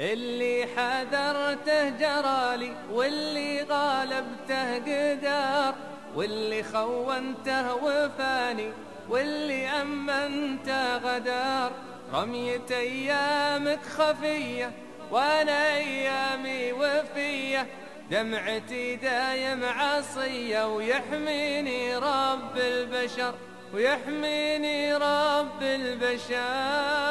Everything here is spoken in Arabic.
اللي حذرته جرالي واللي غالبته قدار واللي خونته وفاني واللي أمنته غدار. رمية أيامك خفية وأنا أيامي وفية. دمعتي دايم عصية ويحميني رب البشر ويحميني رب البشر.